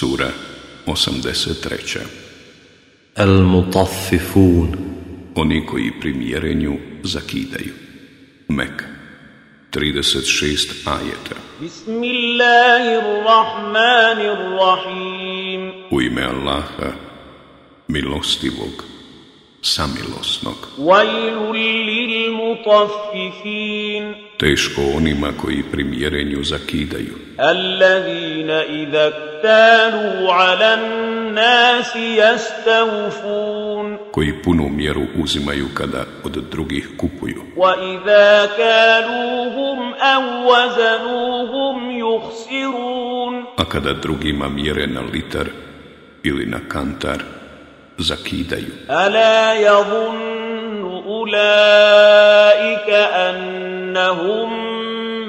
Sura 83. El mutaffifun. Oni koji primjerenju zakidaju. Mek 36 ajeta. Bismillahirrahmanirrahim U ime Allaha, milostivog, samilosnog. Teško onima koji pri mjerenju zakidaju. Allazina idha ktalu ala nasi jastavfun. Koji punu mjeru uzimaju kada od drugih kupuju. Wa idha kaluhum au juhsirun. A kada drugima mjere na litar ili na kantar, zakidaju. Ala yadhunnu ulaika annahum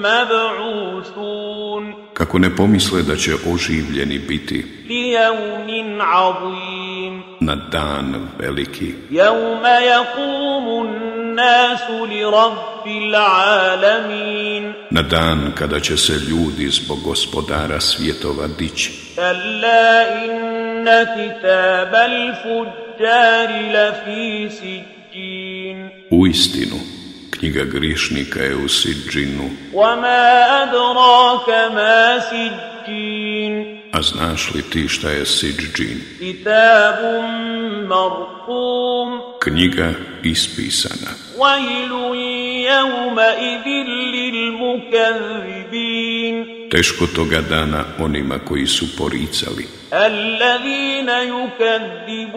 mab'uthun. Kako ne pomisle da će oživljeni biti Lijevmin azim. na dan veliki. Jevme jakumun nasu li rabbil alamin. Na dan kada će se ljudi zbog gospodara svjetova dići. Alla inna إن كتاب الفجار لفي سجين U istinu, knjiga griješnika je u Sidžinu, وما أدراك ما سجين a znaš li ti šta je Sidžin? كتاب مرقوم Knjiga ispisana. ويل يومئذ للمكذبين teško toga dana onima koji su poricali. Allazina bi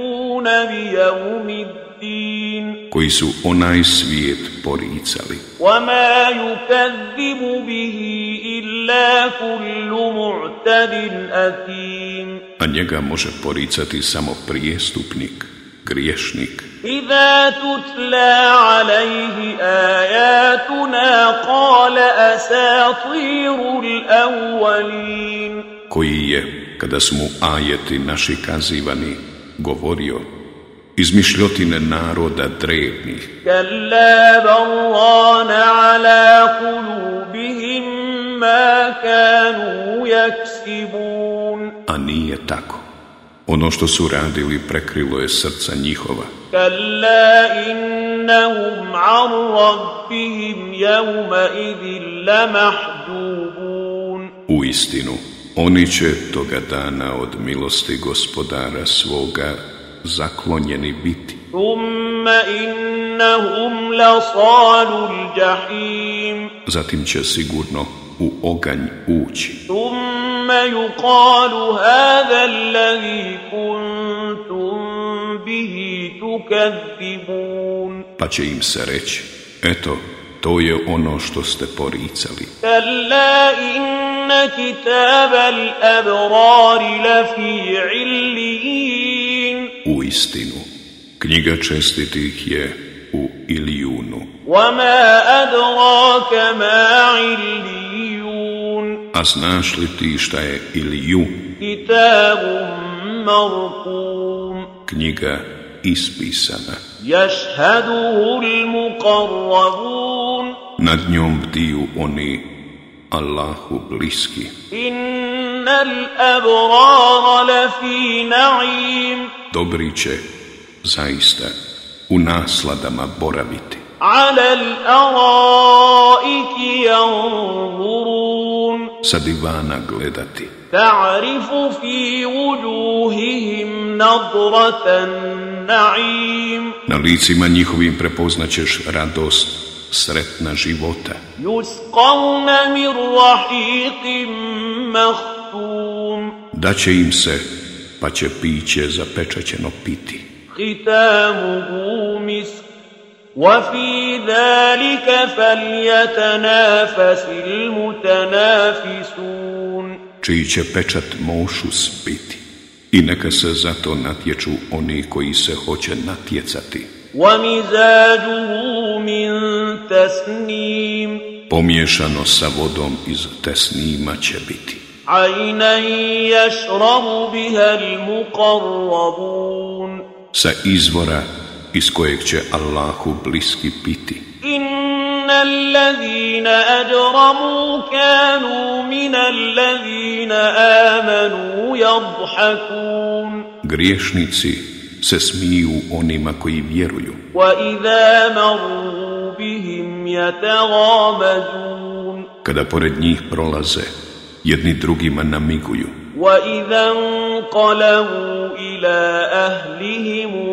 yawmiddin koji su onaj svijet poricali. A njega može poricati samo prijestupnik, griješnik. إذا تتلى عليه آياتنا قال أساطير الأولين koji je, kada su mu ajeti naši kazivani, govorio, izmišljotine naroda drevnih, كلا بران على قلوبهم ما كانوا يكسبون a nije tako. Ono što su radili prekrilo je srca njihova. Kalla innahum an rabbihim jevma lamahdubun. U istinu, oni će toga dana od milosti gospodara svoga zaklonjeni biti. Umma innahum lasalul jahim. Zatim će sigurno u oganj ući. ثم يقال هذا الذي كنتم به تكذبون Pa će im se reći, eto, to je ono što ste poricali. كلا إن كتاب الأبرار لفي عليين U istinu, knjiga čestitih je u Ilijunu, وما أدراك ما عليون a znaš li ti šta je Iliju? Kniga ispisana. Knjiga ispisana. Nad njom bdiju oni Allahu bliski. Innal. Dobri će zaista u nasladama boraviti. Alal araiki janzurun sa divana gledati. Ta'rifu fi wujuhihim nadratan na'im. Na licima njihovim prepoznaćeš radost sretna života. Yusqawna min rahiqim mahtum. Da će im se, pa će piće zapečaćeno piti. Hitamuhu misk وفي ذلك فليتنافس المتنافسون čiji će pečat mošu spiti. I neka se zato natječu oni koji se hoće natjecati. ومزاجه من تسنيم Pomiješano sa vodom iz tesnima će biti. عينا يشرب بها المقربون Sa izvora iz kojeg će Allahu bliski piti. إن الذين أجرموا كانوا من الذين آمنوا يضحكون Griješnici se smiju onima koji vjeruju, وإذا مروا بهم يتغامزون kada pored njih prolaze, jedni drugima namiguju, وإذا انقلبوا إلى أهلهم انقلبوا فكهين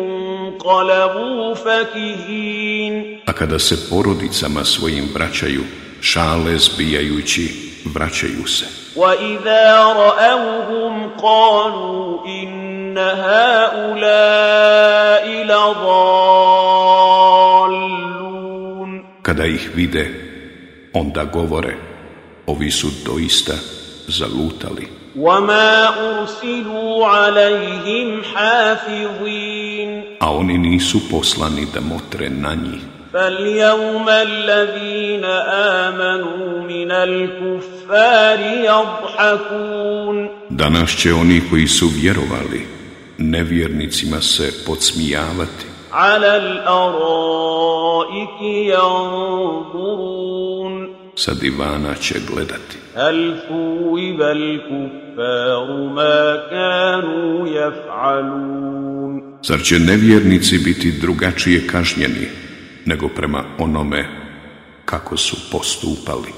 a kada se porodicama svojim vraćaju, šale zbijajući, vraćaju se. وإذا رأوهم قالوا إن هؤلاء لضالون Kada ih vide, onda govore, ovi su doista zalutali. وما أرسلوا عليهم حافظين A oni nisu poslani da motre na njih. فاليوم الذين آمنوا من الكفار يضحكون Danas će oni koji su vjerovali, nevjernicima se podsmijavati. على الأرائك ينظرون Sa divana će gledati. هل ثوب الكفار ما كانوا يفعلون Zar će nevjernici biti drugačije kažnjeni nego prema onome kako su postupali?